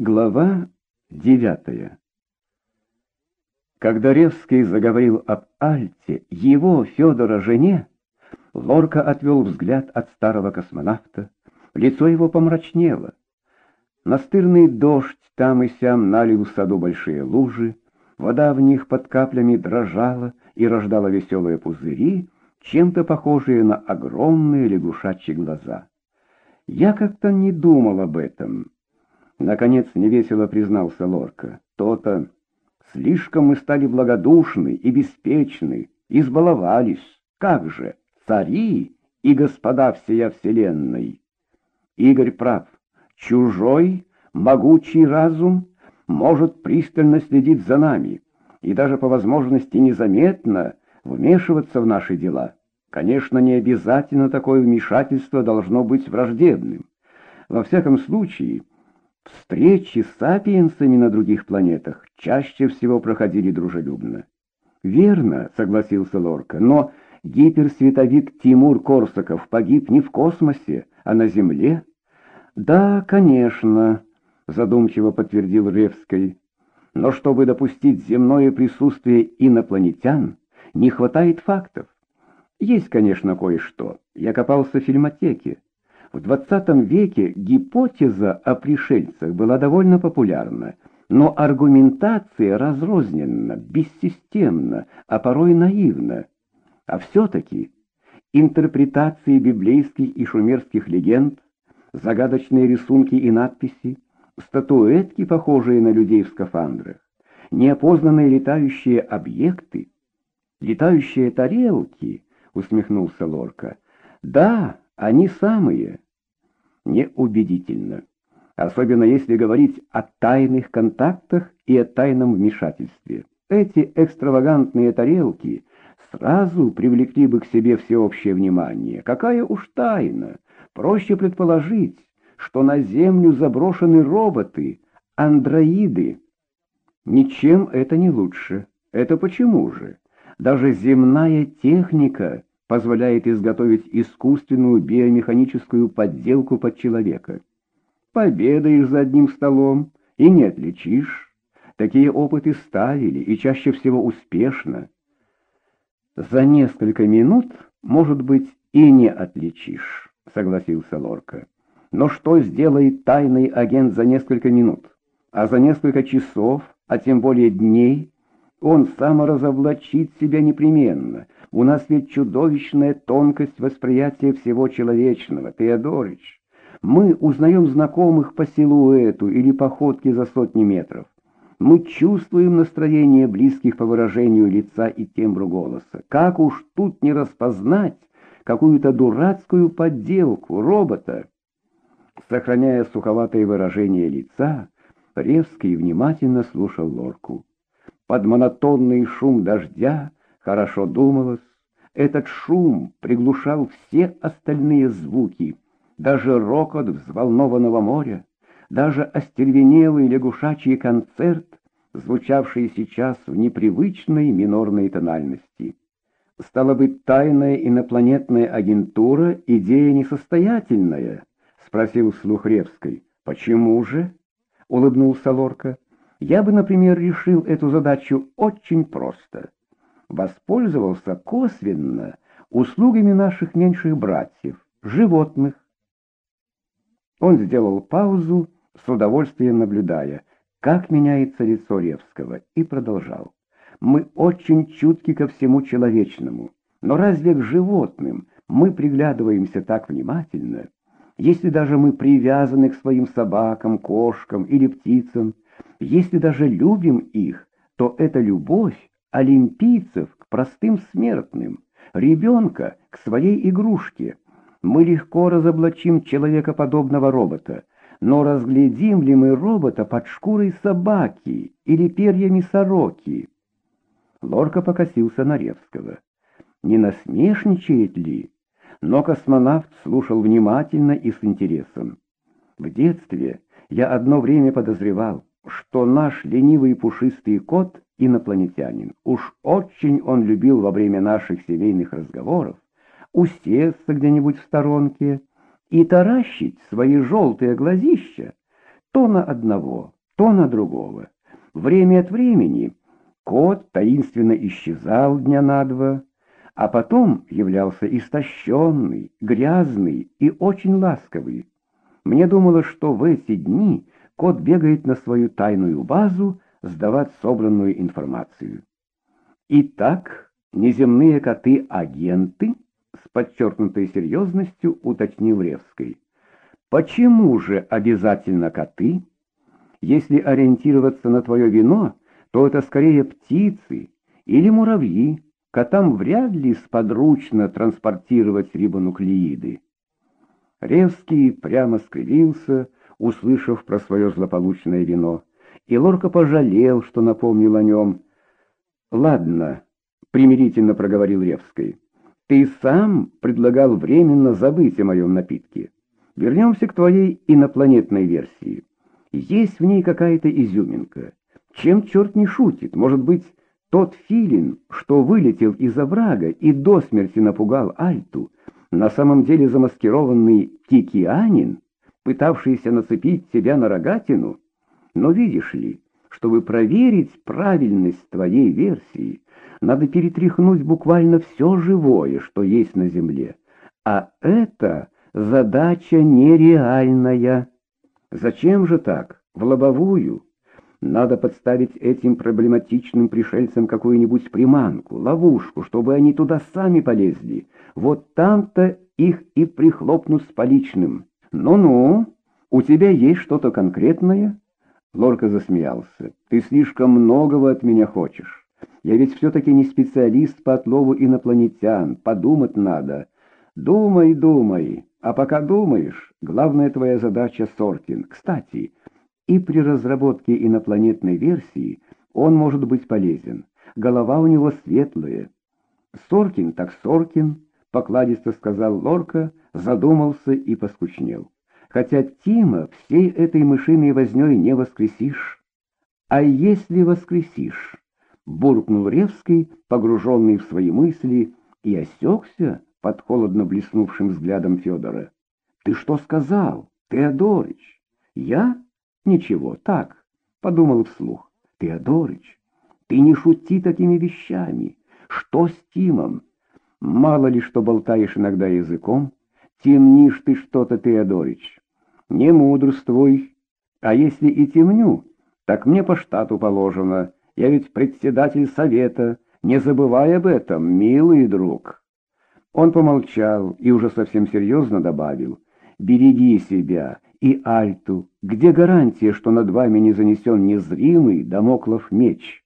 Глава девятая Когда Ревский заговорил об Альте, его, Федора, жене, Лорка отвел взгляд от старого космонавта. Лицо его помрачнело. Настырный дождь там и сям налил в саду большие лужи, вода в них под каплями дрожала и рождала веселые пузыри, чем-то похожие на огромные лягушачьи глаза. Я как-то не думал об этом. Наконец невесело признался Лорка. То-то. Слишком мы стали благодушны и беспечны, избаловались. Как же, цари и господа всея вселенной. Игорь прав. Чужой, могучий разум может пристально следить за нами и даже по возможности незаметно вмешиваться в наши дела. Конечно, не обязательно такое вмешательство должно быть враждебным. Во всяком случае, Встречи с сапиенсами на других планетах чаще всего проходили дружелюбно. «Верно», — согласился Лорка, — «но гиперсветовик Тимур Корсаков погиб не в космосе, а на Земле?» «Да, конечно», — задумчиво подтвердил Ревский. «Но чтобы допустить земное присутствие инопланетян, не хватает фактов. Есть, конечно, кое-что. Я копался в фильмотеке. В XX веке гипотеза о пришельцах была довольно популярна, но аргументация разрозненна, бессистемна, а порой наивна. А все-таки интерпретации библейских и шумерских легенд, загадочные рисунки и надписи, статуэтки, похожие на людей в скафандрах, неопознанные летающие объекты, летающие тарелки, усмехнулся Лорка. Да, они самые. Неубедительно. Особенно если говорить о тайных контактах и о тайном вмешательстве. Эти экстравагантные тарелки сразу привлекли бы к себе всеобщее внимание. Какая уж тайна! Проще предположить, что на Землю заброшены роботы, андроиды. Ничем это не лучше. Это почему же? Даже земная техника позволяет изготовить искусственную биомеханическую подделку под человека. Победаешь за одним столом и не отличишь. Такие опыты ставили, и чаще всего успешно. За несколько минут, может быть, и не отличишь, согласился Лорка. Но что сделает тайный агент за несколько минут? А за несколько часов, а тем более дней, он саморазоблачит себя непременно. У нас ведь чудовищная тонкость восприятия всего человечного, Теодорыч. Мы узнаем знакомых по силуэту или походке за сотни метров. Мы чувствуем настроение близких по выражению лица и тембру голоса. Как уж тут не распознать какую-то дурацкую подделку робота? Сохраняя суховатое выражение лица, Ревский внимательно слушал Лорку. Под монотонный шум дождя хорошо думалось. Этот шум приглушал все остальные звуки, даже рокот взволнованного моря, даже остервенелый лягушачий концерт, звучавший сейчас в непривычной минорной тональности. Стало быть, тайная инопланетная агентура — идея несостоятельная? — спросил слух Ревской. — Почему же? — улыбнулся Лорка. Я бы, например, решил эту задачу очень просто. Воспользовался косвенно услугами наших меньших братьев, животных. Он сделал паузу, с удовольствием наблюдая, как меняется лицо Ревского, и продолжал. Мы очень чутки ко всему человечному, но разве к животным мы приглядываемся так внимательно? Если даже мы привязаны к своим собакам, кошкам или птицам, если даже любим их, то это любовь олимпийцев к простым смертным, ребенка к своей игрушке. Мы легко разоблачим человекоподобного робота, но разглядим ли мы робота под шкурой собаки или перьями сороки? Лорка покосился на Ревского. Не насмешничает ли? Но космонавт слушал внимательно и с интересом. В детстве я одно время подозревал, что наш ленивый пушистый кот — инопланетянин. Уж очень он любил во время наших семейных разговоров усесться где-нибудь в сторонке и таращить свои желтые глазища то на одного, то на другого. Время от времени кот таинственно исчезал дня на два, а потом являлся истощенный, грязный и очень ласковый. Мне думалось, что в эти дни кот бегает на свою тайную базу сдавать собранную информацию. Итак, неземные коты-агенты, с подчеркнутой серьезностью уточнил Ревской. Почему же обязательно коты? Если ориентироваться на твое вино, то это скорее птицы или муравьи. Котам вряд ли сподручно транспортировать рибонуклеиды. Ревский прямо скривился, услышав про свое злополучное вино, и Лорка пожалел, что напомнил о нем. «Ладно», — примирительно проговорил Ревский, — «ты сам предлагал временно забыть о моем напитке. Вернемся к твоей инопланетной версии. Есть в ней какая-то изюминка. Чем черт не шутит? Может быть, тот филин, что вылетел из оврага и до смерти напугал Альту, на самом деле замаскированный тикианин, пытавшийся нацепить тебя на рогатину? Но видишь ли, чтобы проверить правильность твоей версии, надо перетряхнуть буквально все живое, что есть на Земле. А это задача нереальная. Зачем же так? В лобовую? Надо подставить этим проблематичным пришельцам какую-нибудь приманку, ловушку, чтобы они туда сами полезли. Вот там-то их и прихлопнут с поличным. Ну-ну, у тебя есть что-то конкретное? Лорка засмеялся. Ты слишком многого от меня хочешь. Я ведь все-таки не специалист по отлову инопланетян. Подумать надо. Думай, думай. А пока думаешь, главная твоя задача — Соркин. Кстати, и при разработке инопланетной версии он может быть полезен. Голова у него светлая. Соркин так Соркин, покладисто сказал Лорка, задумался и поскучнел. Хотя Тима всей этой мышиной вознёй не воскресишь. А если воскресишь? Буркнул Ревский, погруженный в свои мысли, и осекся под холодно блеснувшим взглядом Федора. «Ты что сказал, Теодорыч?» «Я?» «Ничего, так», — подумал вслух. «Теодорыч, ты не шути такими вещами. Что с Тимом? Мало ли что болтаешь иногда языком. Темнишь ты что-то, Теодорыч. Не мудрствуй. А если и темню, так мне по штату положено. Я ведь председатель совета. Не забывай об этом, милый друг». Он помолчал и уже совсем серьезно добавил. «Береги себя и Альту, где гарантия, что над вами не занесен незримый домоклов меч?